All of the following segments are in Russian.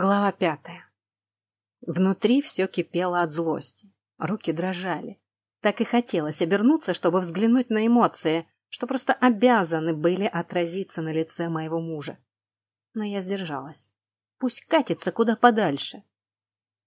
Глава пятая. Внутри все кипело от злости. Руки дрожали. Так и хотелось обернуться, чтобы взглянуть на эмоции, что просто обязаны были отразиться на лице моего мужа. Но я сдержалась. Пусть катится куда подальше.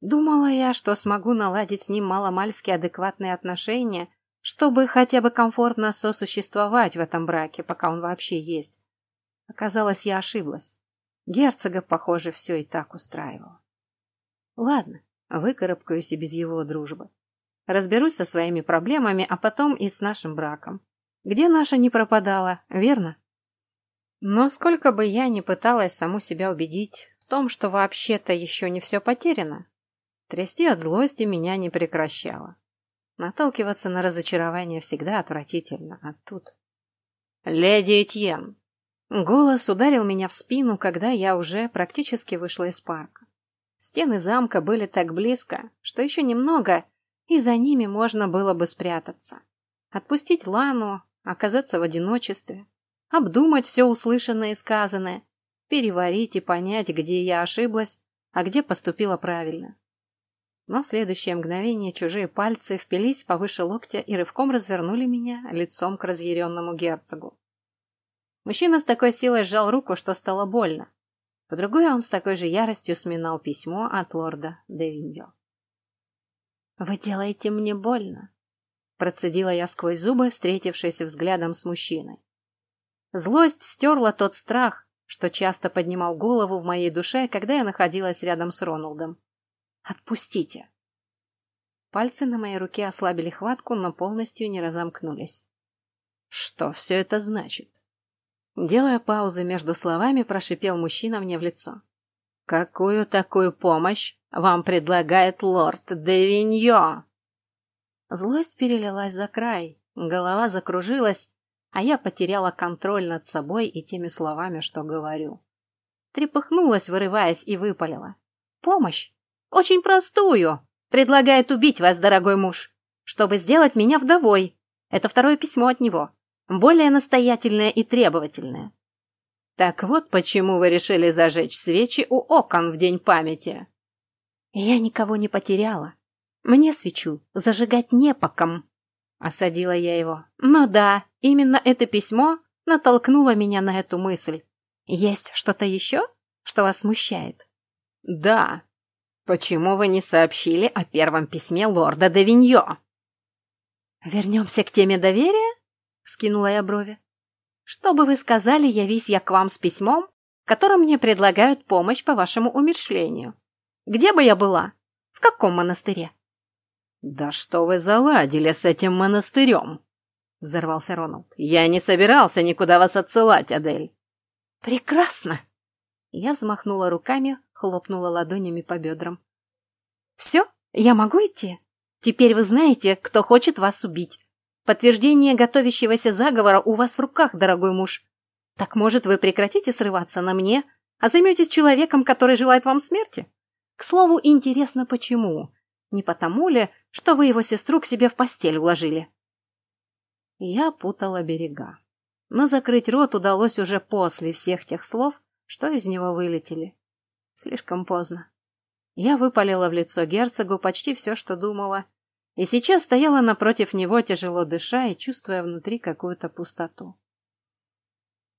Думала я, что смогу наладить с ним маломальски адекватные отношения, чтобы хотя бы комфортно сосуществовать в этом браке, пока он вообще есть. Оказалось, я ошиблась. Герцога, похоже, все и так устраивало. Ладно, выкарабкаюсь и без его дружбы. Разберусь со своими проблемами, а потом и с нашим браком. Где наша не пропадала, верно? Но сколько бы я ни пыталась саму себя убедить в том, что вообще-то еще не все потеряно, трясти от злости меня не прекращало. Наталкиваться на разочарование всегда отвратительно, а тут... «Леди Этьен!» Голос ударил меня в спину, когда я уже практически вышла из парка. Стены замка были так близко, что еще немного, и за ними можно было бы спрятаться. Отпустить Лану, оказаться в одиночестве, обдумать все услышанное и сказанное, переварить и понять, где я ошиблась, а где поступила правильно. Но в следующее мгновение чужие пальцы впились повыше локтя и рывком развернули меня лицом к разъяренному герцогу. Мужчина с такой силой сжал руку, что стало больно. По другой он с такой же яростью сминал письмо от лорда Девиньо. «Вы делаете мне больно», — процедила я сквозь зубы, встретившись взглядом с мужчиной. Злость стерла тот страх, что часто поднимал голову в моей душе, когда я находилась рядом с Роналдом. «Отпустите!» Пальцы на моей руке ослабили хватку, но полностью не разомкнулись. «Что все это значит?» Делая паузы между словами, прошипел мужчина мне в лицо. «Какую такую помощь вам предлагает лорд Девиньо?» Злость перелилась за край, голова закружилась, а я потеряла контроль над собой и теми словами, что говорю. Трепыхнулась, вырываясь, и выпалила. «Помощь! Очень простую! Предлагает убить вас, дорогой муж, чтобы сделать меня вдовой. Это второе письмо от него более настоятельная и требовательная. Так вот почему вы решили зажечь свечи у окон в день памяти. Я никого не потеряла. Мне свечу зажигать не по ком. Осадила я его. Но да, именно это письмо натолкнуло меня на эту мысль. Есть что-то еще, что вас смущает? Да. Почему вы не сообщили о первом письме лорда Давиньо? Вернемся к теме доверия? Вскинула я брови. Что бы вы сказали, явись я к вам с письмом, в котором мне предлагают помощь по вашему умершлению? Где бы я была? В каком монастыре? Да что вы заладили с этим монастырем? Взорвался Роналд. Я не собирался никуда вас отсылать, Адель. Прекрасно! Я взмахнула руками, хлопнула ладонями по бедрам. Все, я могу идти? Теперь вы знаете, кто хочет вас убить. Подтверждение готовящегося заговора у вас в руках, дорогой муж. Так, может, вы прекратите срываться на мне, а займетесь человеком, который желает вам смерти? К слову, интересно, почему? Не потому ли, что вы его сестру к себе в постель уложили? Я путала берега. Но закрыть рот удалось уже после всех тех слов, что из него вылетели. Слишком поздно. Я выпалила в лицо герцогу почти все, что думала, и сейчас стояла напротив него, тяжело дыша и чувствуя внутри какую-то пустоту.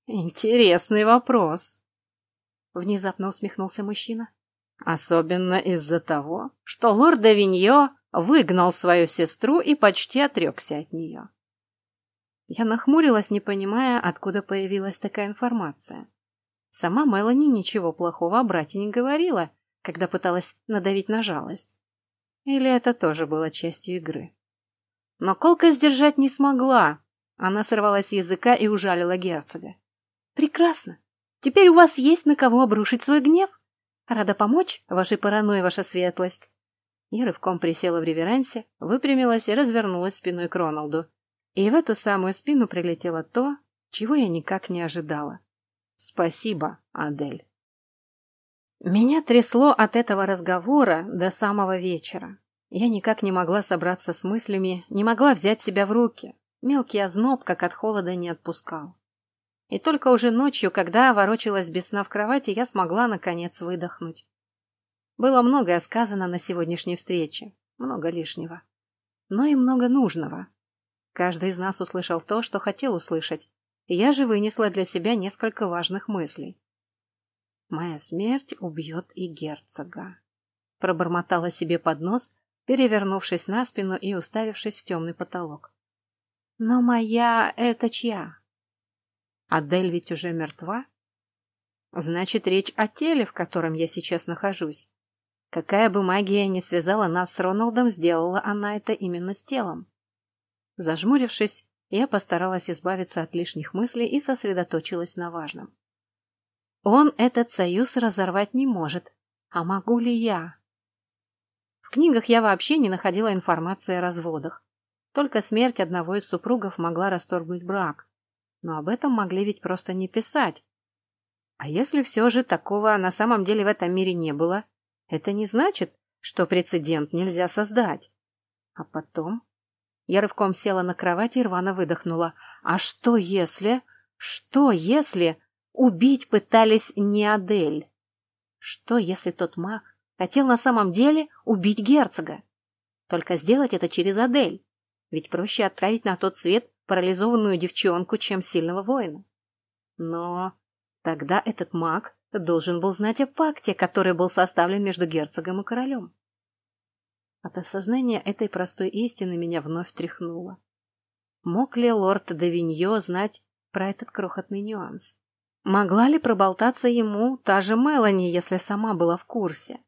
«Интересный вопрос», — внезапно усмехнулся мужчина. «Особенно из-за того, что лорд Давиньо выгнал свою сестру и почти отрекся от нее». Я нахмурилась, не понимая, откуда появилась такая информация. Сама Мелани ничего плохого о брате не говорила, когда пыталась надавить на жалость. Или это тоже было частью игры? Но колка сдержать не смогла. Она сорвалась с языка и ужалила герцога. «Прекрасно. Теперь у вас есть на кого обрушить свой гнев. Рада помочь вашей паранойи, ваша светлость». Я рывком присела в реверансе, выпрямилась и развернулась спиной к Роналду. И в эту самую спину прилетело то, чего я никак не ожидала. «Спасибо, Адель». Меня трясло от этого разговора до самого вечера. Я никак не могла собраться с мыслями, не могла взять себя в руки. Мелкий озноб, как от холода, не отпускал. И только уже ночью, когда ворочалась без сна в кровати, я смогла, наконец, выдохнуть. Было многое сказано на сегодняшней встрече, много лишнего, но и много нужного. Каждый из нас услышал то, что хотел услышать, и я же вынесла для себя несколько важных мыслей. «Моя смерть убьет и герцога», — пробормотала себе под нос, перевернувшись на спину и уставившись в темный потолок. «Но моя — это чья?» «Адель ведь уже мертва?» «Значит, речь о теле, в котором я сейчас нахожусь. Какая бы магия ни связала нас с Роналдом, сделала она это именно с телом. Зажмурившись, я постаралась избавиться от лишних мыслей и сосредоточилась на важном. Он этот союз разорвать не может. А могу ли я? В книгах я вообще не находила информации о разводах. Только смерть одного из супругов могла расторгнуть брак. Но об этом могли ведь просто не писать. А если все же такого на самом деле в этом мире не было, это не значит, что прецедент нельзя создать. А потом я рывком села на кровать и рвано выдохнула. А что если... Что если... Убить пытались не Адель? Что если тот маг хотел на самом деле убить герцога? Только сделать это через Адель. Ведь проще отправить на тот свет парализованную девчонку, чем сильного воина. Но тогда этот маг должен был знать о пакте, который был составлен между герцогом и королем. От осознания этой простой истины меня вновь тряхнуло. Мог ли лорд Давиньо знать про этот крохотный нюанс? Могла ли проболтаться ему та же Мелани, если сама была в курсе?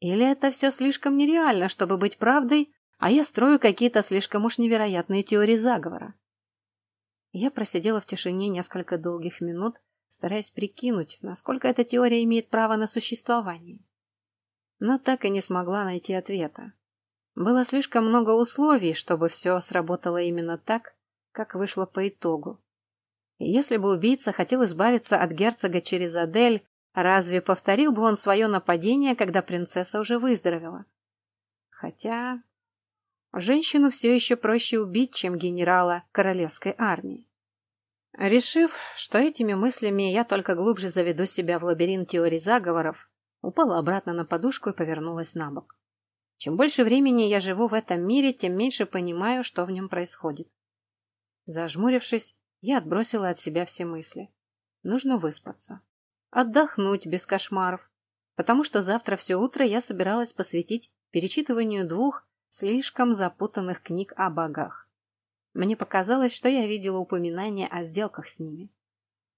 Или это все слишком нереально, чтобы быть правдой, а я строю какие-то слишком уж невероятные теории заговора? Я просидела в тишине несколько долгих минут, стараясь прикинуть, насколько эта теория имеет право на существование но так и не смогла найти ответа. Было слишком много условий, чтобы все сработало именно так, как вышло по итогу. Если бы убийца хотел избавиться от герцога через Адель, разве повторил бы он свое нападение, когда принцесса уже выздоровела? Хотя женщину все еще проще убить, чем генерала королевской армии. Решив, что этими мыслями я только глубже заведу себя в лабиринт теорий заговоров, упала обратно на подушку и повернулась на бок. Чем больше времени я живу в этом мире, тем меньше понимаю, что в нем происходит. Зажмурившись, я отбросила от себя все мысли. Нужно выспаться. Отдохнуть без кошмаров. Потому что завтра все утро я собиралась посвятить перечитыванию двух слишком запутанных книг о богах. Мне показалось, что я видела упоминания о сделках с ними.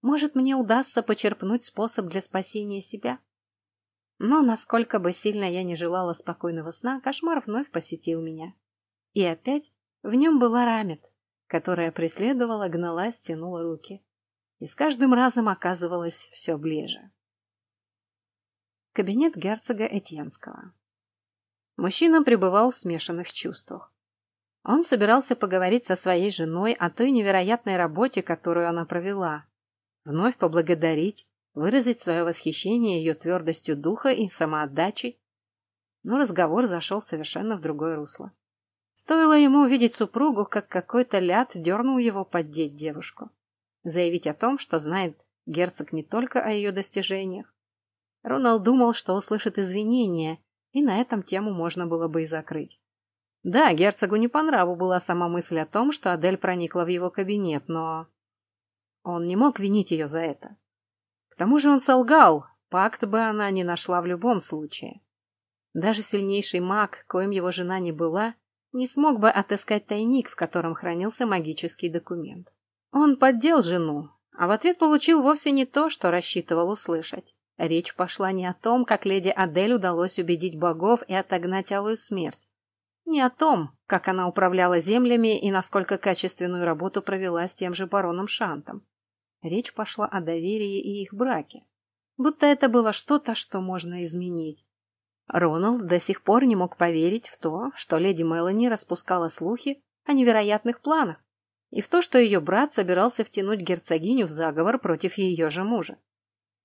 Может, мне удастся почерпнуть способ для спасения себя? Но насколько бы сильно я не желала спокойного сна, кошмар вновь посетил меня. И опять в нем была Рамет, которая преследовала, гнала, стянула руки. И с каждым разом оказывалась все ближе. Кабинет герцога Этьенского. Мужчина пребывал в смешанных чувствах. Он собирался поговорить со своей женой о той невероятной работе, которую она провела, вновь поблагодарить, выразить свое восхищение ее твердостью духа и самоотдачей. Но разговор зашел совершенно в другое русло. Стоило ему увидеть супругу, как какой-то ляд дернул его поддеть девушку. Заявить о том, что знает герцог не только о ее достижениях. Роналд думал, что услышит извинения, и на этом тему можно было бы и закрыть. Да, герцогу не по нраву была сама мысль о том, что Адель проникла в его кабинет, но... Он не мог винить ее за это. К тому же он солгал, пакт бы она не нашла в любом случае. Даже сильнейший маг, коим его жена не была, не смог бы отыскать тайник, в котором хранился магический документ. Он поддел жену, а в ответ получил вовсе не то, что рассчитывал услышать. Речь пошла не о том, как леди Адель удалось убедить богов и отогнать алую смерть. Не о том, как она управляла землями и насколько качественную работу провела с тем же бароном Шантом. Речь пошла о доверии и их браке. Будто это было что-то, что можно изменить. Роналд до сих пор не мог поверить в то, что леди Мелани распускала слухи о невероятных планах, и в то, что ее брат собирался втянуть герцогиню в заговор против ее же мужа.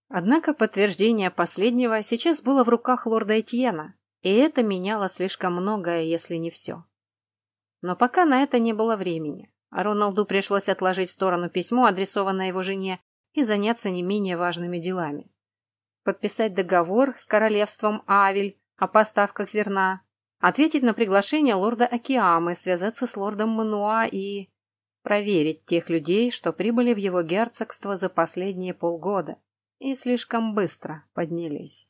Однако подтверждение последнего сейчас было в руках лорда Этьена, и это меняло слишком многое, если не все. Но пока на это не было времени. Роналду пришлось отложить в сторону письмо, адресованное его жене, и заняться не менее важными делами. Подписать договор с королевством Авель о поставках зерна, ответить на приглашение лорда Акиамы, связаться с лордом Мануа и проверить тех людей, что прибыли в его герцогство за последние полгода и слишком быстро поднялись.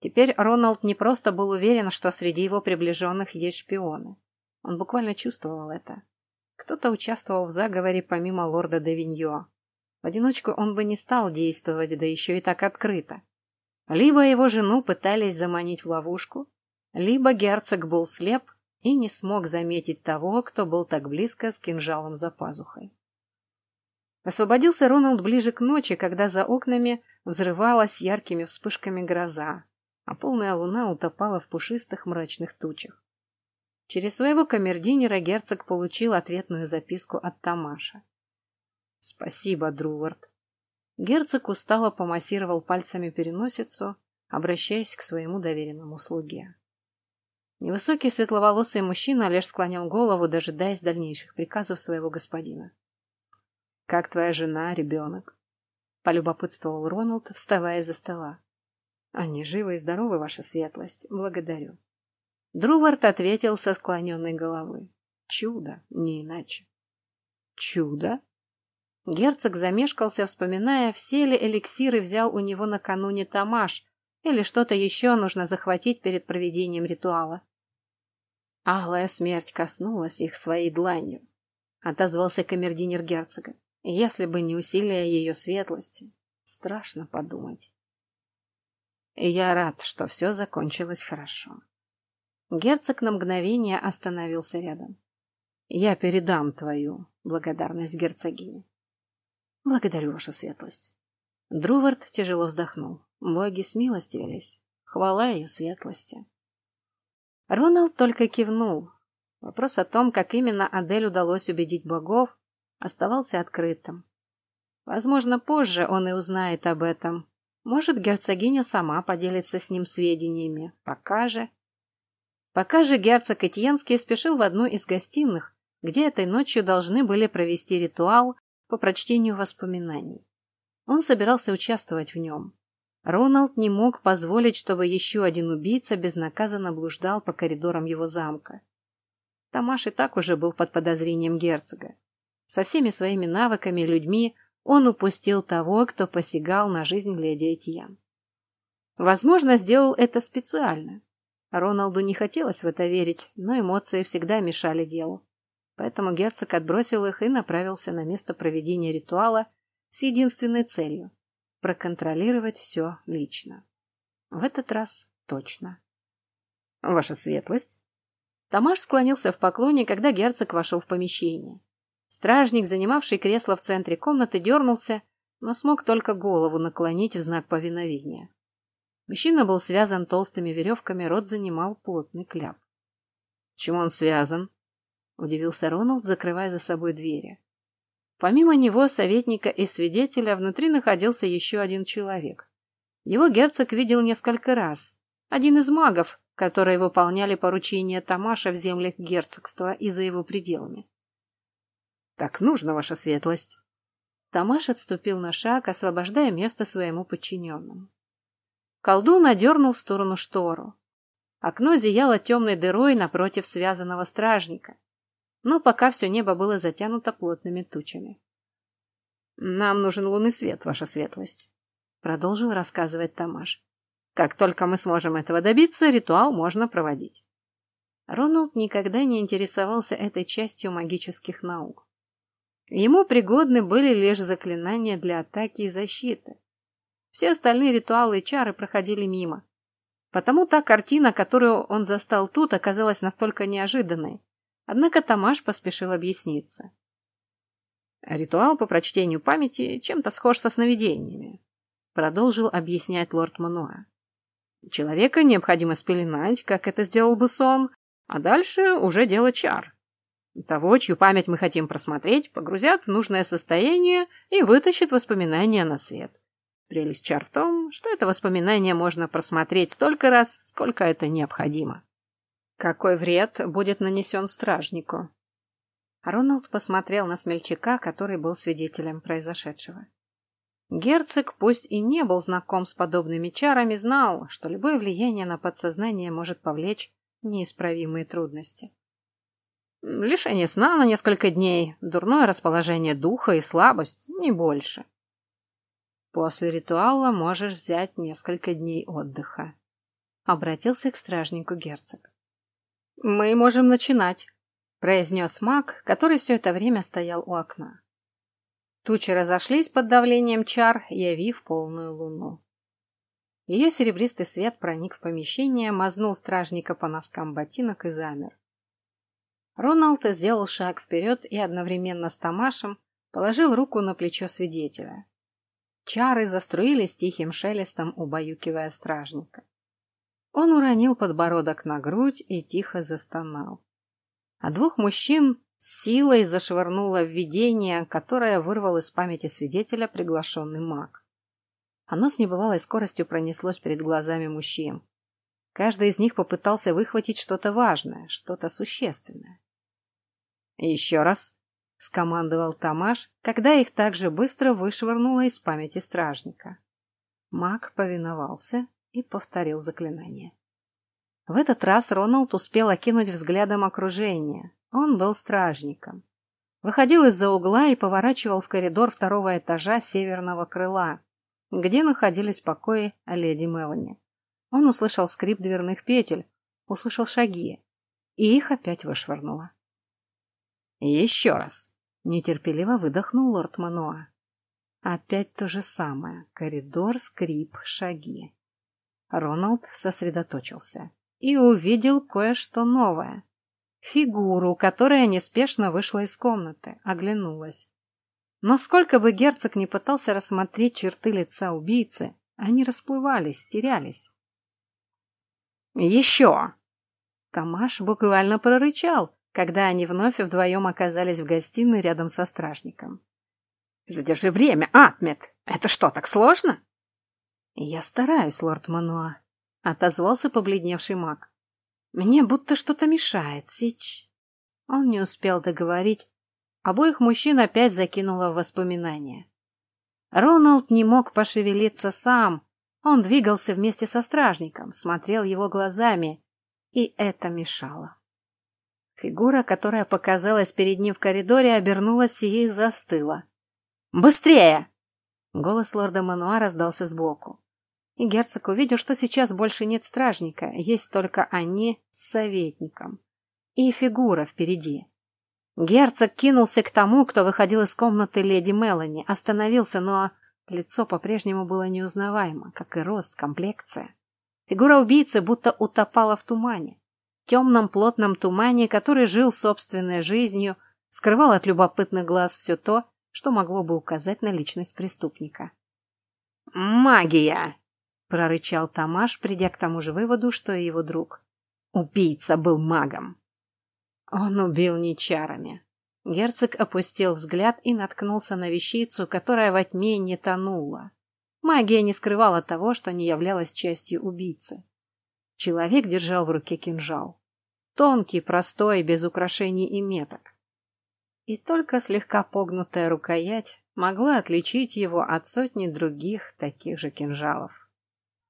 Теперь Роналд не просто был уверен, что среди его приближенных есть шпионы. Он буквально чувствовал это. Кто-то участвовал в заговоре помимо лорда Девиньо. В одиночку он бы не стал действовать, да еще и так открыто. Либо его жену пытались заманить в ловушку, либо герцог был слеп и не смог заметить того, кто был так близко с кинжалом за пазухой. Освободился Роналд ближе к ночи, когда за окнами взрывалась яркими вспышками гроза, а полная луна утопала в пушистых мрачных тучах. Через своего камердинера герцог получил ответную записку от Тамаша. «Спасибо, Друвард». Герцог устало помассировал пальцами переносицу, обращаясь к своему доверенному слуге. Невысокий светловолосый мужчина лишь склонил голову, дожидаясь дальнейших приказов своего господина. «Как твоя жена, ребенок?» — полюбопытствовал Роналд, вставая за стола. «Они живы и здоровы, ваша светлость. Благодарю». Друвард ответил со склоненной головой. «Чудо, не иначе». «Чудо?» Герцог замешкался, вспоминая, все ли эликсиры взял у него накануне Тамаш, или что-то еще нужно захватить перед проведением ритуала. Аглая смерть коснулась их своей дланью, отозвался камердинер герцога. Если бы не усилия ее светлости, страшно подумать. Я рад, что все закончилось хорошо. Герцог на мгновение остановился рядом. Я передам твою благодарность герцогине. Благодарю, ваша светлость. Друвард тяжело вздохнул. Боги смилостивились. Хвала ее светлости. Роналд только кивнул. Вопрос о том, как именно Адель удалось убедить богов, оставался открытым. Возможно, позже он и узнает об этом. Может, герцогиня сама поделится с ним сведениями. Пока же... Пока же герцог Этьенский спешил в одну из гостиных, где этой ночью должны были провести ритуал по прочтению воспоминаний. Он собирался участвовать в нем. Роналд не мог позволить, чтобы еще один убийца безнаказанно блуждал по коридорам его замка. Тамаш и так уже был под подозрением герцога. Со всеми своими навыками и людьми он упустил того, кто посягал на жизнь леди Этьян. Возможно, сделал это специально. Роналду не хотелось в это верить, но эмоции всегда мешали делу. Поэтому герцог отбросил их и направился на место проведения ритуала с единственной целью – проконтролировать все лично. В этот раз точно. «Ваша светлость?» Тамаш склонился в поклоне, когда герцог вошел в помещение. Стражник, занимавший кресло в центре комнаты, дернулся, но смог только голову наклонить в знак повиновения. Мужчина был связан толстыми веревками, рот занимал плотный кляп. «Чем он связан?» — удивился Роналд, закрывая за собой двери. Помимо него, советника и свидетеля, внутри находился еще один человек. Его герцог видел несколько раз. Один из магов, которые выполняли поручения Тамаша в землях герцогства и за его пределами. Так нужно, ваша светлость. Тамаш отступил на шаг, освобождая место своему подчиненному. Колдун одернул в сторону штору. Окно зияло темной дырой напротив связанного стражника, но пока все небо было затянуто плотными тучами. «Нам нужен лунный свет, ваша светлость», — продолжил рассказывать Тамаш. «Как только мы сможем этого добиться, ритуал можно проводить». Роналд никогда не интересовался этой частью магических наук. Ему пригодны были лишь заклинания для атаки и защиты. Все остальные ритуалы и чары проходили мимо. Потому та картина, которую он застал тут, оказалась настолько неожиданной. Однако Тамаш поспешил объясниться. Ритуал по прочтению памяти чем-то схож со сновидениями, продолжил объяснять лорд Мануа. Человека необходимо спеленать, как это сделал бы сон, а дальше уже дело чар. Того, чью память мы хотим просмотреть, погрузят в нужное состояние и вытащат воспоминания на свет. Прелесть чар в том, что это воспоминание можно просмотреть столько раз, сколько это необходимо. Какой вред будет нанесен стражнику? Роналд посмотрел на смельчака, который был свидетелем произошедшего. Герцог, пусть и не был знаком с подобными чарами, знал, что любое влияние на подсознание может повлечь неисправимые трудности. Лишение сна на несколько дней, дурное расположение духа и слабость, не больше. После ритуала можешь взять несколько дней отдыха. Обратился к стражнику герцог. Мы можем начинать, произнес маг, который все это время стоял у окна. Тучи разошлись под давлением чар, явив полную луну. Ее серебристый свет проник в помещение, мазнул стражника по носкам ботинок и замер. Роналд сделал шаг вперед и одновременно с Тамашем положил руку на плечо свидетеля. Чары заструились тихим шелестом, убаюкивая стражника. Он уронил подбородок на грудь и тихо застонал. А двух мужчин силой зашвырнуло видение, которое вырвал из памяти свидетеля приглашенный маг. Оно с небывалой скоростью пронеслось перед глазами мужчин. Каждый из них попытался выхватить что-то важное, что-то существенное. «Еще раз!» — скомандовал Тамаш, когда их так же быстро вышвырнуло из памяти стражника. Маг повиновался и повторил заклинание. В этот раз Роналд успел окинуть взглядом окружение. Он был стражником. Выходил из-за угла и поворачивал в коридор второго этажа северного крыла, где находились покои леди Мелани. Он услышал скрип дверных петель, услышал шаги, и их опять вышвырнуло. «Еще раз!» — нетерпеливо выдохнул лорд Мануа. Опять то же самое. Коридор, скрип, шаги. Роналд сосредоточился и увидел кое-что новое. Фигуру, которая неспешно вышла из комнаты, оглянулась. Но сколько бы герцог не пытался рассмотреть черты лица убийцы, они расплывались, терялись. «Еще!» Тамаш буквально прорычал, когда они вновь вдвоем оказались в гостиной рядом со стражником. «Задержи время, Атмет! Это что, так сложно?» «Я стараюсь, лорд Мануа», — отозвался побледневший маг. «Мне будто что-то мешает, Сич». Он не успел договорить. Обоих мужчин опять закинуло в воспоминания. Роналд не мог пошевелиться сам. Он двигался вместе со стражником, смотрел его глазами, и это мешало. Фигура, которая показалась перед ним в коридоре, обернулась и застыла. «Быстрее!» Голос лорда Мануа раздался сбоку. И герцог увидел, что сейчас больше нет стражника, есть только они с советником. И фигура впереди. Герцог кинулся к тому, кто выходил из комнаты леди Мелани, остановился, но лицо по-прежнему было неузнаваемо, как и рост, комплекция. Фигура убийцы будто утопала в тумане темном плотном тумане, который жил собственной жизнью, скрывал от любопытных глаз все то, что могло бы указать на личность преступника. «Магия!» — прорычал Тамаш, придя к тому же выводу, что и его друг. «Убийца был магом!» Он убил не чарами. Герцог опустил взгляд и наткнулся на вещицу, которая во тьме не тонула. Магия не скрывала того, что не являлась частью убийцы. Человек держал в руке кинжал. Тонкий, простой, без украшений и меток. И только слегка погнутая рукоять могла отличить его от сотни других таких же кинжалов.